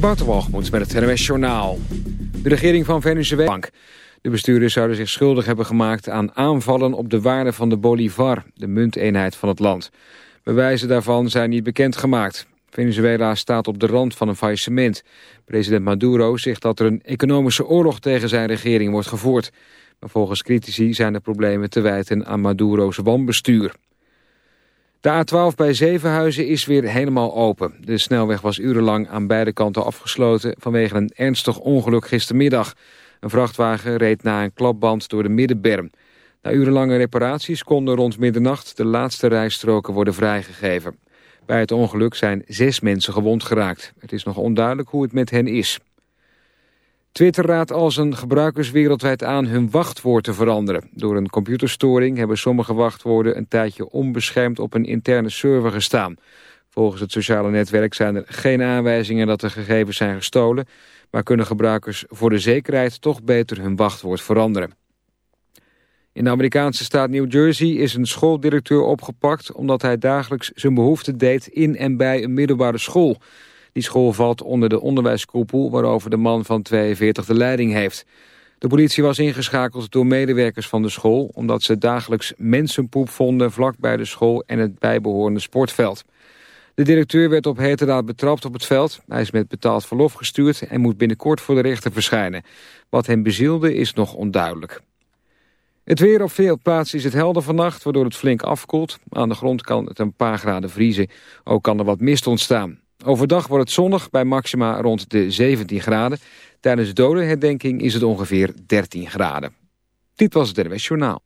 Walgemoed met het NWS Journaal. De regering van Venezuela... De bestuurders zouden zich schuldig hebben gemaakt aan aanvallen op de waarde van de bolivar, de munteenheid van het land. Bewijzen daarvan zijn niet bekendgemaakt. Venezuela staat op de rand van een faillissement. President Maduro zegt dat er een economische oorlog tegen zijn regering wordt gevoerd. Maar volgens critici zijn de problemen te wijten aan Maduro's wanbestuur. De A12 bij Zevenhuizen is weer helemaal open. De snelweg was urenlang aan beide kanten afgesloten vanwege een ernstig ongeluk gistermiddag. Een vrachtwagen reed na een klapband door de middenberm. Na urenlange reparaties konden rond middernacht de laatste rijstroken worden vrijgegeven. Bij het ongeluk zijn zes mensen gewond geraakt. Het is nog onduidelijk hoe het met hen is. Twitter raadt al zijn gebruikers wereldwijd aan hun wachtwoord te veranderen. Door een computerstoring hebben sommige wachtwoorden een tijdje onbeschermd op een interne server gestaan. Volgens het sociale netwerk zijn er geen aanwijzingen dat de gegevens zijn gestolen, maar kunnen gebruikers voor de zekerheid toch beter hun wachtwoord veranderen. In de Amerikaanse staat New Jersey is een schooldirecteur opgepakt omdat hij dagelijks zijn behoefte deed in en bij een middelbare school. Die school valt onder de onderwijskoepel waarover de man van 42 de leiding heeft. De politie was ingeschakeld door medewerkers van de school... omdat ze dagelijks mensenpoep vonden vlak bij de school en het bijbehorende sportveld. De directeur werd op heterdaad betrapt op het veld. Hij is met betaald verlof gestuurd en moet binnenkort voor de rechter verschijnen. Wat hem bezielde is nog onduidelijk. Het weer op veel plaatsen is het helder vannacht, waardoor het flink afkoelt. Aan de grond kan het een paar graden vriezen. Ook kan er wat mist ontstaan. Overdag wordt het zonnig bij maxima rond de 17 graden. Tijdens de dodenherdenking is het ongeveer 13 graden. Dit was het RWS Journaal.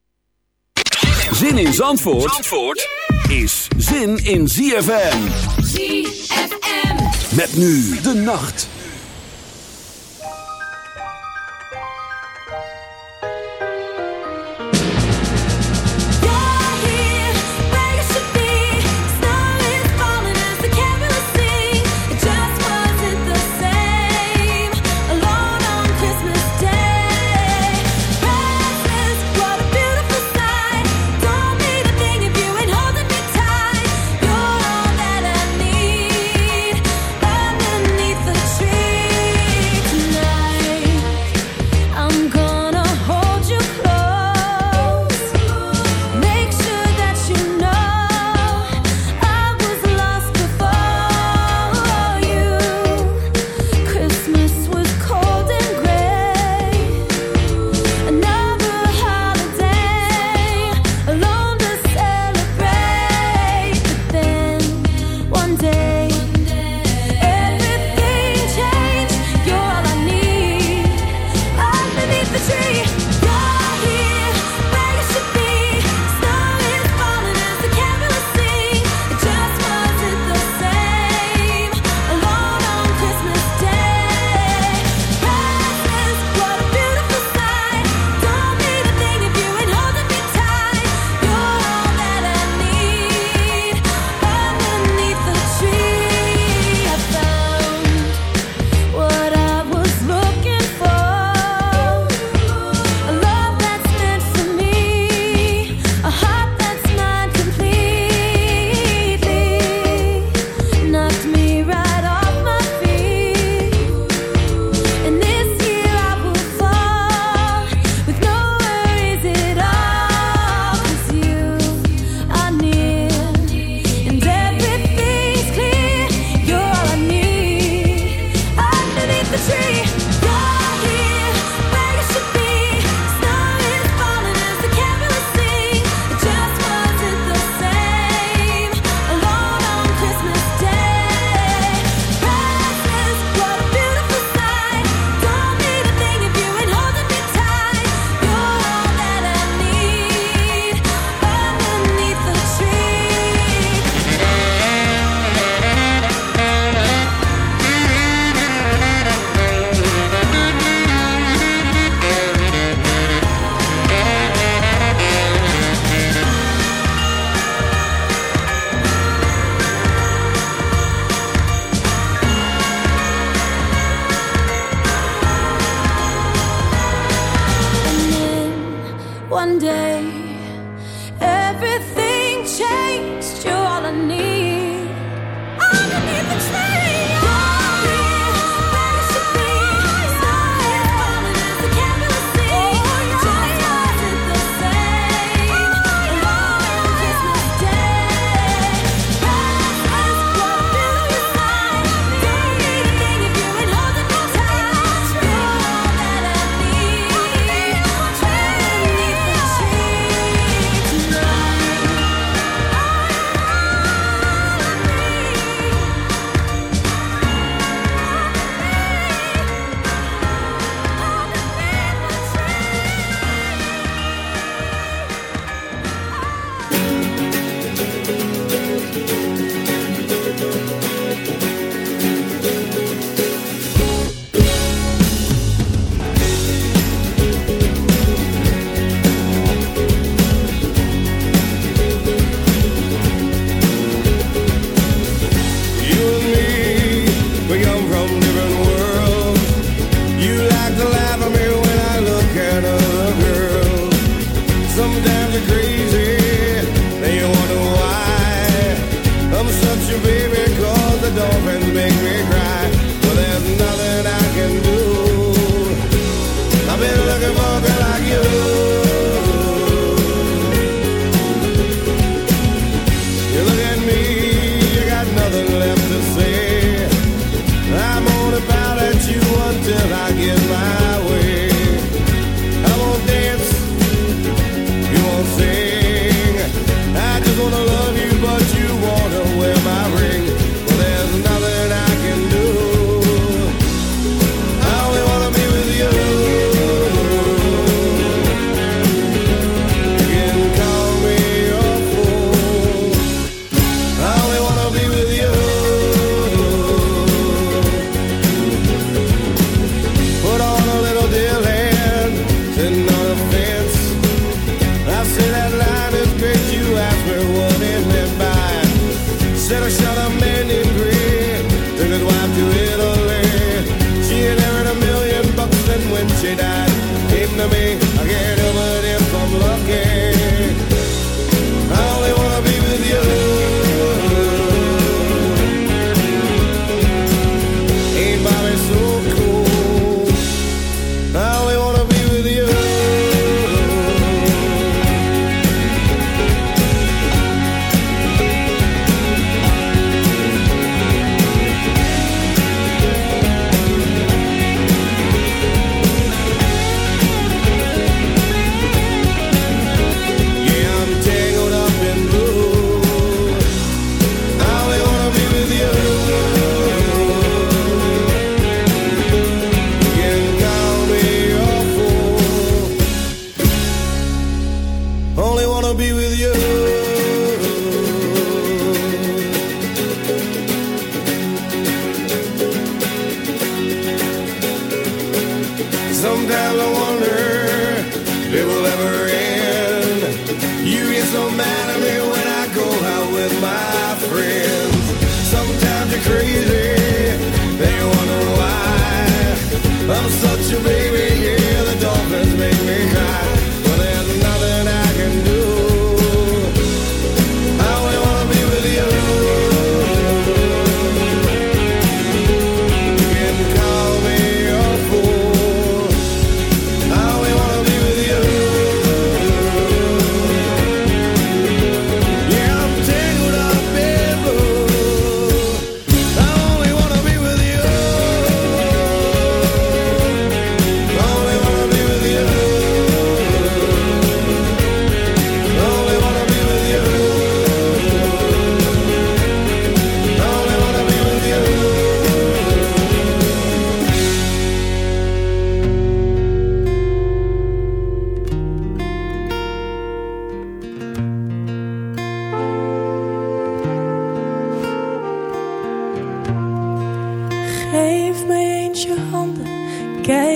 Zin in Zandvoort, Zandvoort is zin in ZFM. ZFM. Met nu de nacht.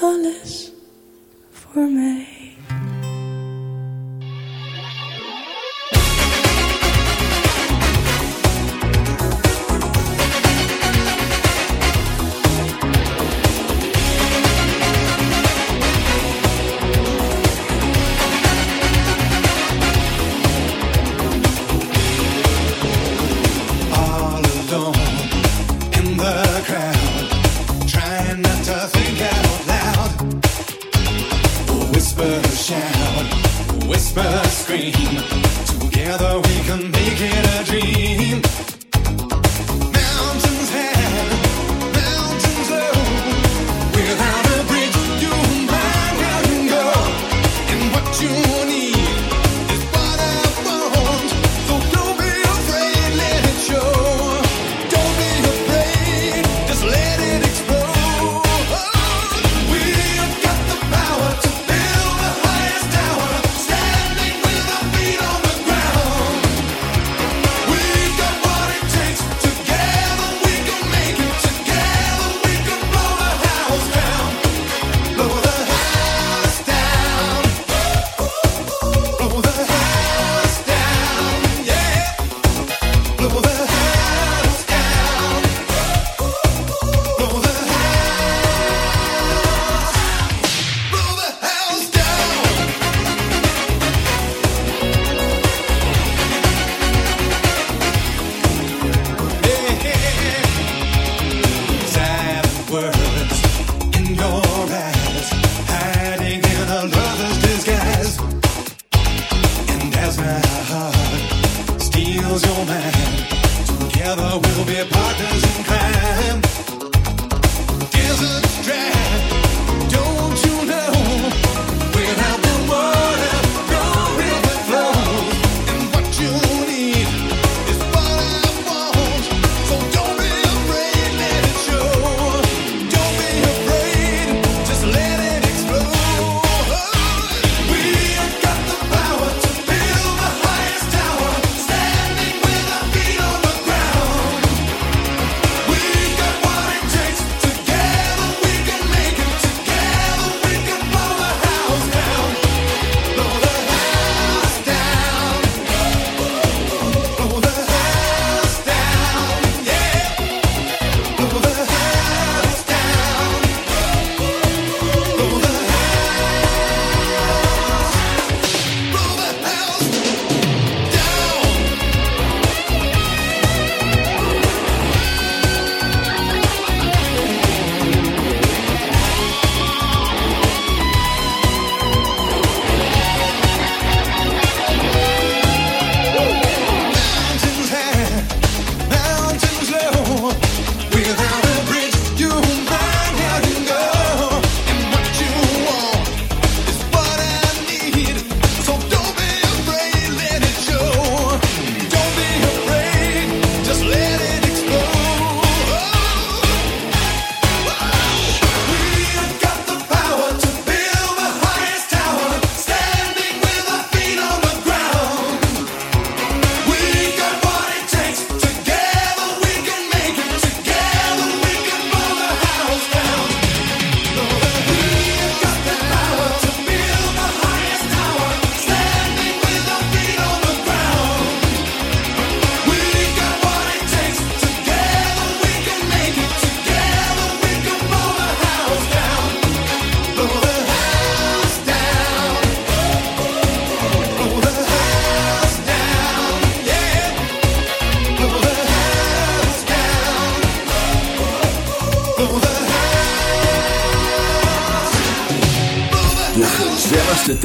Alles voor mij. Together we'll be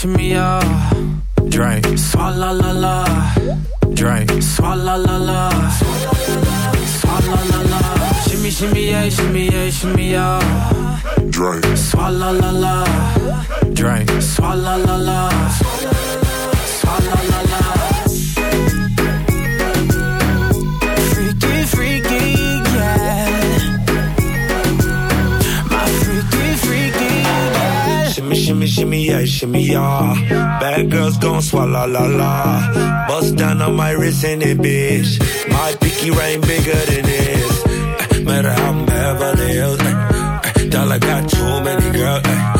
for me, la la. Bust down on my wrist in it, bitch. My pinky ring bigger than this. Eh, Matter how I'm Beverly Hills. eh, eh, Dollar got too many girls.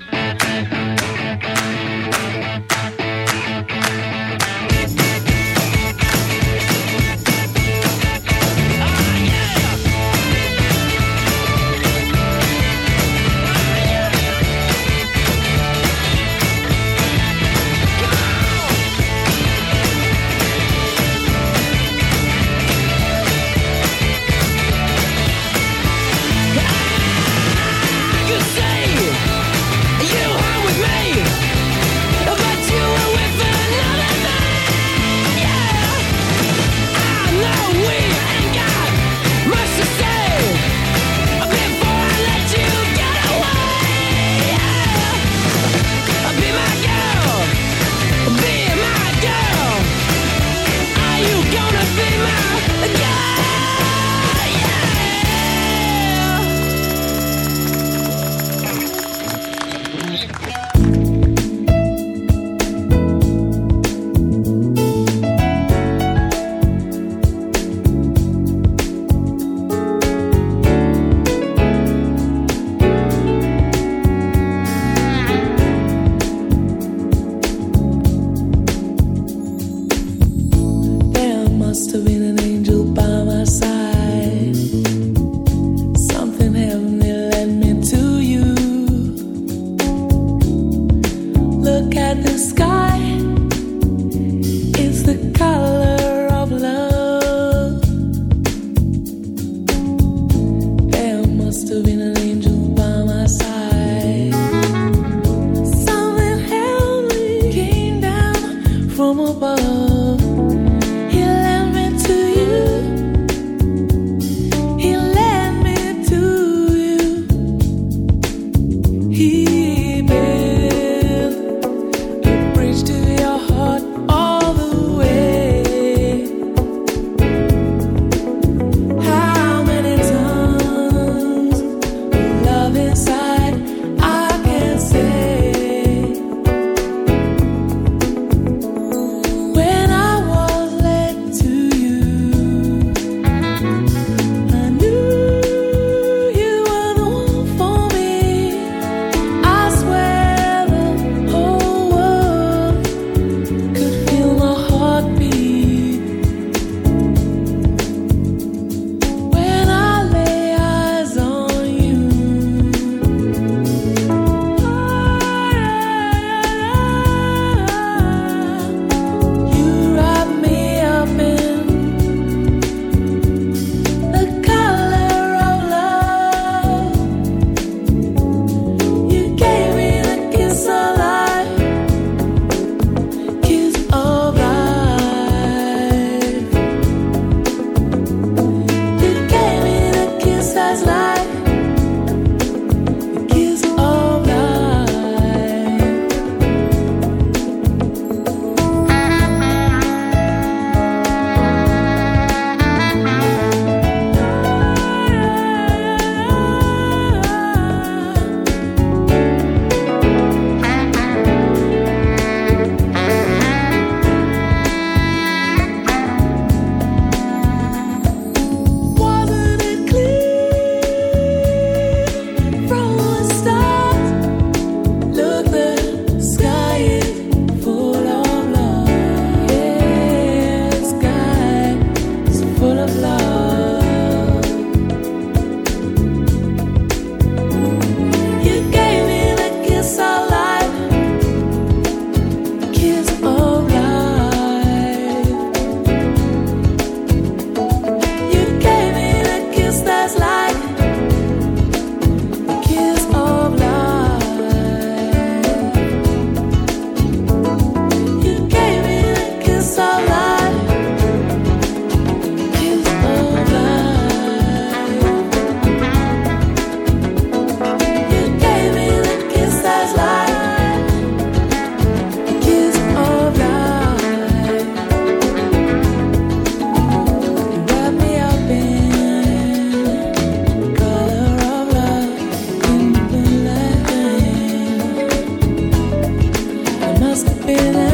Just be feeling.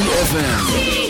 ZFM.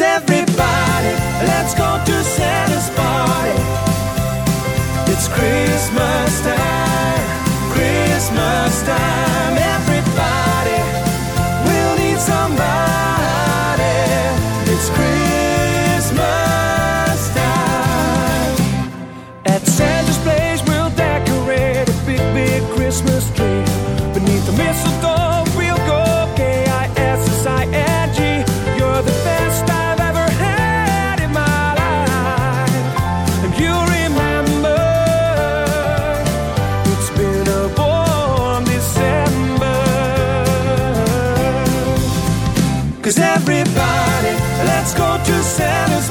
every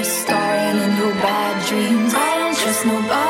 you're starring in your bad dreams. I don't trust nobody.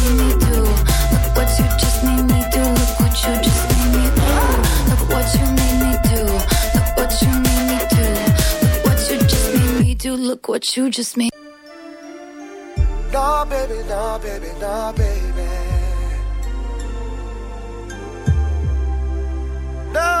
What you just made. No, baby, no, baby, no, baby. No,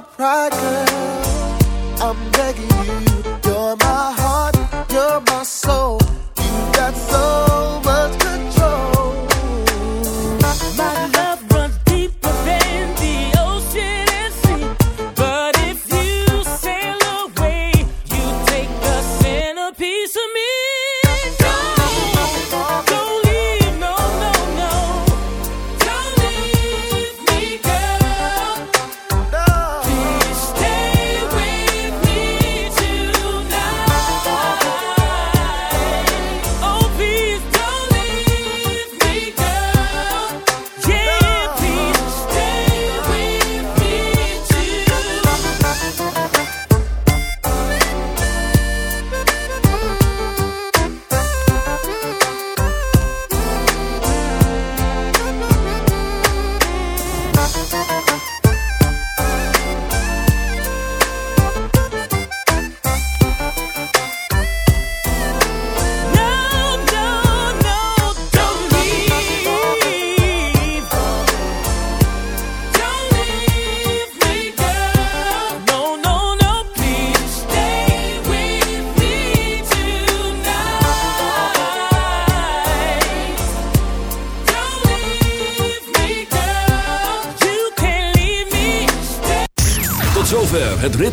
my pride, girl. I'm begging